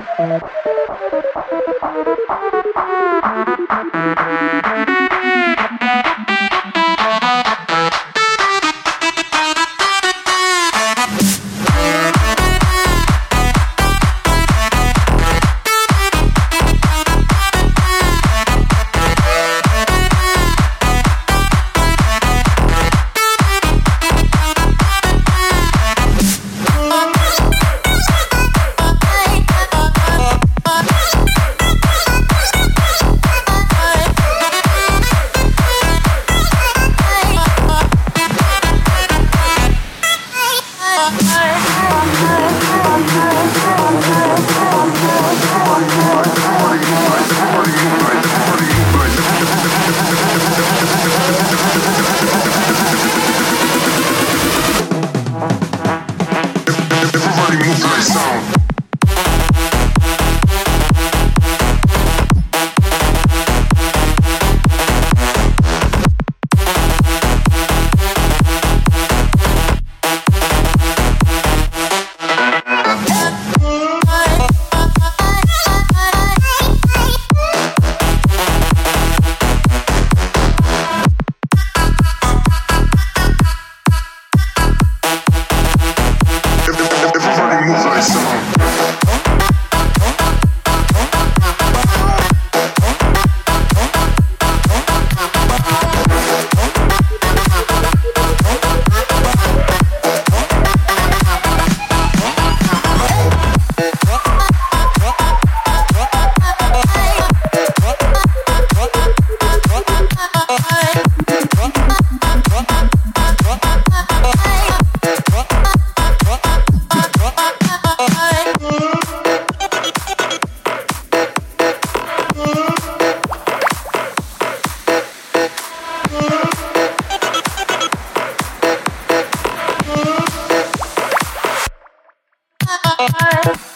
Thank you. song. Bye.